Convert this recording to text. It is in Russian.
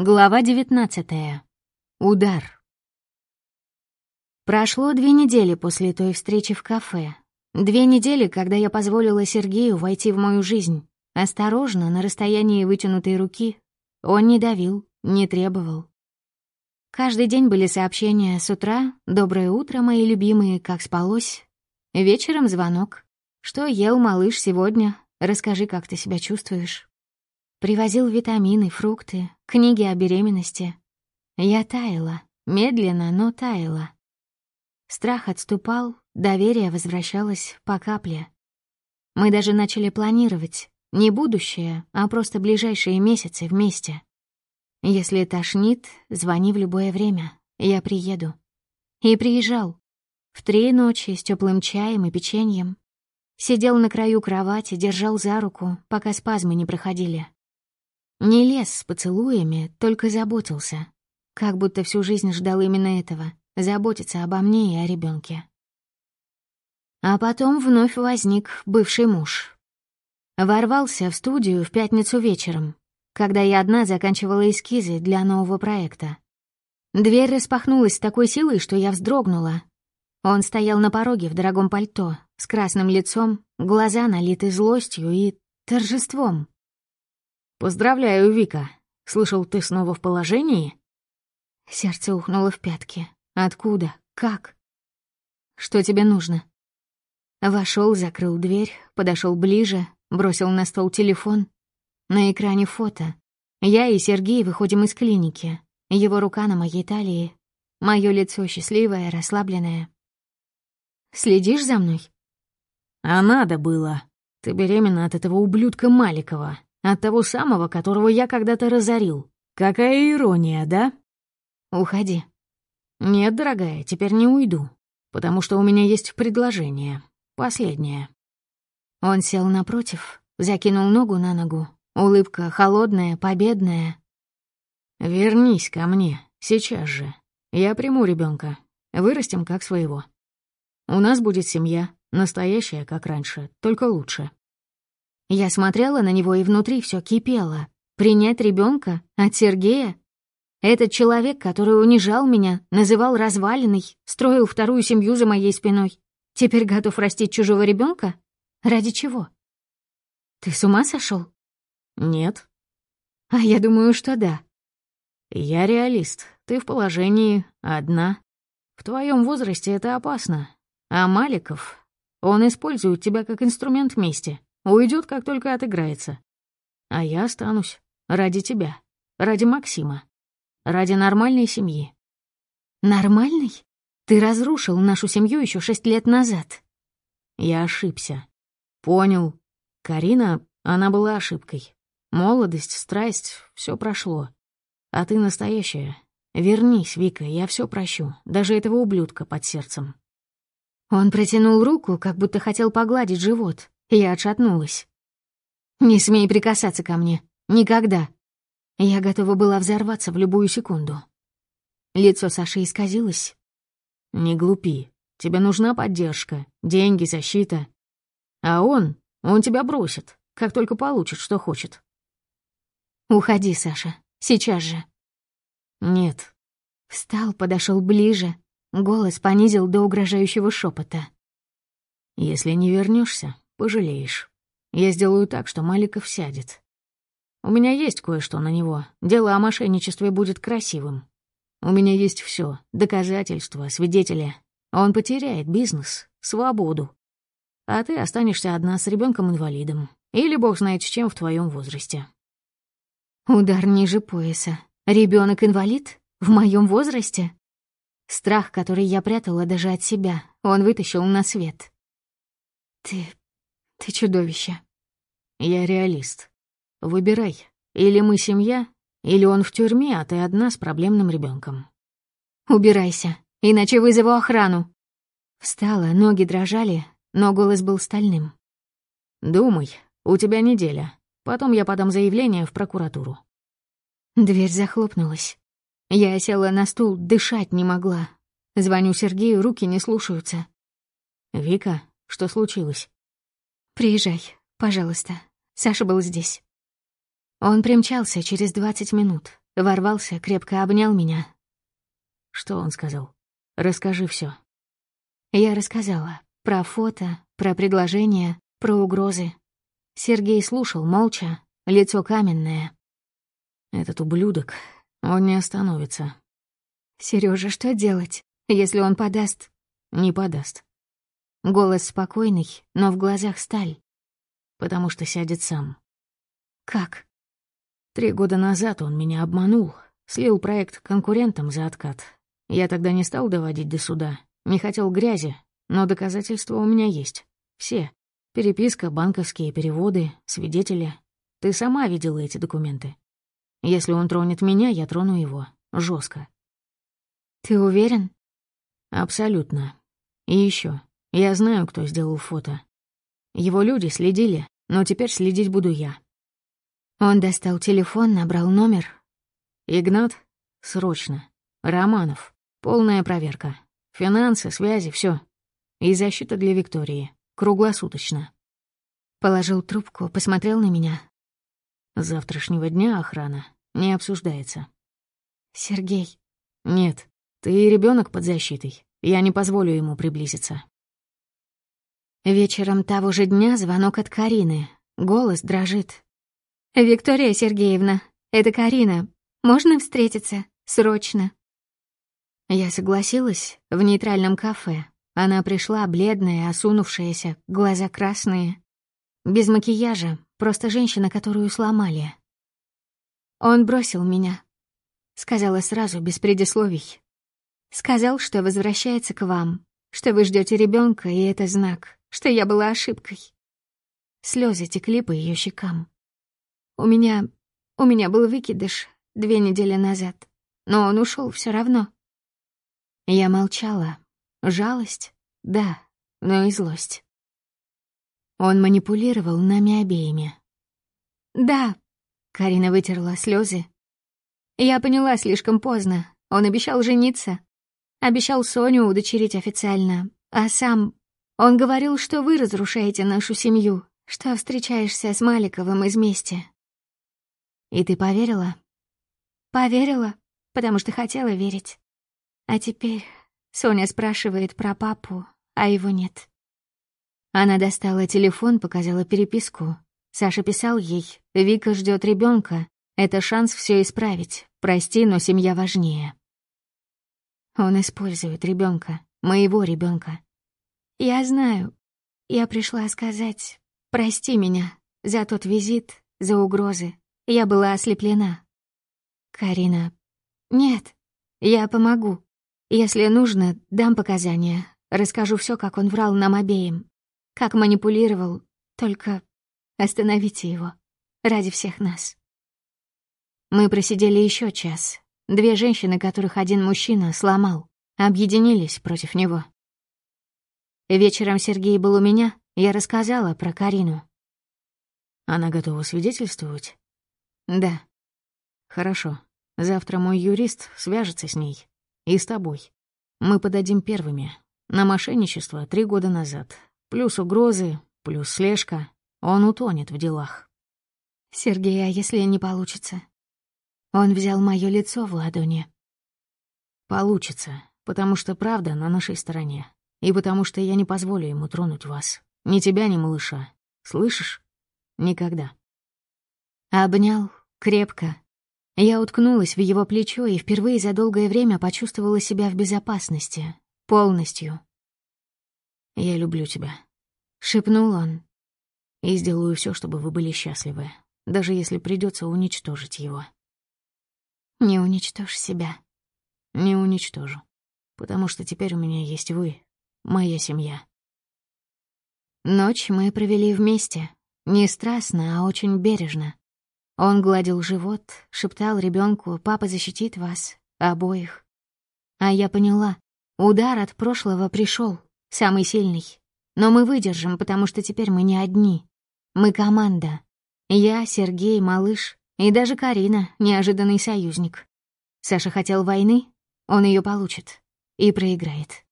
Глава девятнадцатая. Удар. Прошло две недели после той встречи в кафе. Две недели, когда я позволила Сергею войти в мою жизнь. Осторожно, на расстоянии вытянутой руки. Он не давил, не требовал. Каждый день были сообщения с утра «Доброе утро, мои любимые, как спалось?» Вечером звонок. «Что ел малыш сегодня? Расскажи, как ты себя чувствуешь?» Привозил витамины, фрукты, книги о беременности. Я таяла, медленно, но таяла. Страх отступал, доверие возвращалось по капле. Мы даже начали планировать не будущее, а просто ближайшие месяцы вместе. Если тошнит, звони в любое время, я приеду. И приезжал. В три ночи с теплым чаем и печеньем. Сидел на краю кровати, держал за руку, пока спазмы не проходили. Не лез с поцелуями, только заботился. Как будто всю жизнь ждал именно этого — заботиться обо мне и о ребенке. А потом вновь возник бывший муж. Ворвался в студию в пятницу вечером, когда я одна заканчивала эскизы для нового проекта. Дверь распахнулась с такой силой, что я вздрогнула. Он стоял на пороге в дорогом пальто, с красным лицом, глаза налиты злостью и торжеством. «Поздравляю, Вика. Слышал, ты снова в положении?» Сердце ухнуло в пятки. «Откуда? Как? Что тебе нужно?» Вошел, закрыл дверь, подошел ближе, бросил на стол телефон. На экране фото. Я и Сергей выходим из клиники. Его рука на моей талии. Мое лицо счастливое, расслабленное. «Следишь за мной?» «А надо было. Ты беременна от этого ублюдка Маликова. От того самого, которого я когда-то разорил. Какая ирония, да? Уходи. Нет, дорогая, теперь не уйду, потому что у меня есть предложение. Последнее. Он сел напротив, закинул ногу на ногу. Улыбка холодная, победная. «Вернись ко мне, сейчас же. Я приму ребенка. Вырастим как своего. У нас будет семья, настоящая, как раньше, только лучше. Я смотрела на него, и внутри все кипело. Принять ребенка от Сергея? Этот человек, который унижал меня, называл развалиной, строил вторую семью за моей спиной, теперь готов растить чужого ребенка? Ради чего? Ты с ума сошел? Нет. А я думаю, что да. Я реалист. Ты в положении одна. В твоем возрасте это опасно. А Маликов, он использует тебя как инструмент мести. Уйдет, как только отыграется. А я останусь. Ради тебя. Ради Максима. Ради нормальной семьи. Нормальный? Ты разрушил нашу семью еще шесть лет назад. Я ошибся. Понял. Карина, она была ошибкой. Молодость, страсть, все прошло. А ты настоящая. Вернись, Вика, я все прощу. Даже этого ублюдка под сердцем. Он протянул руку, как будто хотел погладить живот. Я отшатнулась. «Не смей прикасаться ко мне. Никогда». Я готова была взорваться в любую секунду. Лицо Саши исказилось. «Не глупи. Тебе нужна поддержка, деньги, защита. А он, он тебя бросит, как только получит, что хочет». «Уходи, Саша. Сейчас же». «Нет». Встал, подошел ближе. Голос понизил до угрожающего шепота. «Если не вернешься, Пожалеешь. Я сделаю так, что Маликов сядет. У меня есть кое-что на него. Дело о мошенничестве будет красивым. У меня есть все: доказательства, свидетели. Он потеряет бизнес, свободу. А ты останешься одна с ребенком инвалидом Или бог знает с чем в твоем возрасте. Удар ниже пояса. Ребенок инвалид В моем возрасте? Страх, который я прятала даже от себя, он вытащил на свет. «Ты ты чудовище. Я реалист. Выбирай. Или мы семья, или он в тюрьме, а ты одна с проблемным ребенком. Убирайся, иначе вызову охрану. Встала, ноги дрожали, но голос был стальным. Думай, у тебя неделя. Потом я подам заявление в прокуратуру. Дверь захлопнулась. Я села на стул, дышать не могла. Звоню Сергею, руки не слушаются. «Вика, что случилось?» «Приезжай, пожалуйста. Саша был здесь». Он примчался через двадцать минут. ворвался, крепко обнял меня. Что он сказал? Расскажи все. Я рассказала про фото, про предложения, про угрозы. Сергей слушал молча, лицо каменное. Этот ублюдок, он не остановится. Сережа, что делать, если он подаст? Не подаст. Голос спокойный, но в глазах сталь. Потому что сядет сам. Как? Три года назад он меня обманул, слил проект конкурентам за откат. Я тогда не стал доводить до суда, не хотел грязи, но доказательства у меня есть. Все. Переписка, банковские переводы, свидетели. Ты сама видела эти документы. Если он тронет меня, я трону его. жестко. Ты уверен? Абсолютно. И еще, я знаю, кто сделал фото. Его люди следили, но теперь следить буду я. Он достал телефон, набрал номер. Игнат? Срочно. Романов. Полная проверка. Финансы, связи, все. И защита для Виктории. Круглосуточно. Положил трубку, посмотрел на меня. С завтрашнего дня охрана не обсуждается. Сергей. Нет, ты ребенок под защитой. Я не позволю ему приблизиться. Вечером того же дня звонок от Карины. Голос дрожит. «Виктория Сергеевна, это Карина. Можно встретиться? Срочно». Я согласилась в нейтральном кафе. Она пришла, бледная, осунувшаяся, глаза красные. Без макияжа, просто женщина, которую сломали. «Он бросил меня», — сказала сразу, без предисловий. «Сказал, что возвращается к вам, что вы ждете ребенка, и это знак, что я была ошибкой». Слезы текли по ее щекам. У меня... у меня был выкидыш две недели назад, но он ушел все равно. Я молчала. Жалость? Да, но и злость. Он манипулировал нами обеими. «Да», — Карина вытерла слезы. «Я поняла слишком поздно. Он обещал жениться. Обещал Соню удочерить официально. А сам... Он говорил, что вы разрушаете нашу семью, что встречаешься с Маликовым из мести. И ты поверила? Поверила, потому что хотела верить. А теперь Соня спрашивает про папу, а его нет. Она достала телефон, показала переписку. Саша писал ей, Вика ждет ребенка. Это шанс все исправить. Прости, но семья важнее. Он использует ребенка, моего ребенка. Я знаю. Я пришла сказать, прости меня за тот визит, за угрозы, я была ослеплена. Карина. Нет, я помогу. Если нужно, дам показания. Расскажу все, как он врал нам обеим. Как манипулировал. Только остановите его. Ради всех нас. Мы просидели еще час. Две женщины, которых один мужчина сломал, объединились против него. Вечером Сергей был у меня, я рассказала про Карину. Она готова свидетельствовать? Да. Хорошо. Завтра мой юрист свяжется с ней. И с тобой. Мы подадим первыми. На мошенничество три года назад. Плюс угрозы, плюс слежка. Он утонет в делах. Сергей, а если не получится? Он взял мое лицо в ладони. Получится, потому что правда на нашей стороне. И потому что я не позволю ему тронуть вас. Ни тебя, ни малыша. Слышишь? Никогда. Обнял, крепко. Я уткнулась в его плечо и впервые за долгое время почувствовала себя в безопасности. Полностью. «Я люблю тебя», — шепнул он. «И сделаю все, чтобы вы были счастливы, даже если придется уничтожить его». «Не уничтожь себя». «Не уничтожу, потому что теперь у меня есть вы, моя семья». Ночь мы провели вместе. Не страстно, а очень бережно. Он гладил живот, шептал ребенку: «Папа защитит вас, обоих». А я поняла, удар от прошлого пришел, самый сильный. Но мы выдержим, потому что теперь мы не одни. Мы команда. Я, Сергей, малыш и даже Карина, неожиданный союзник. Саша хотел войны, он ее получит и проиграет.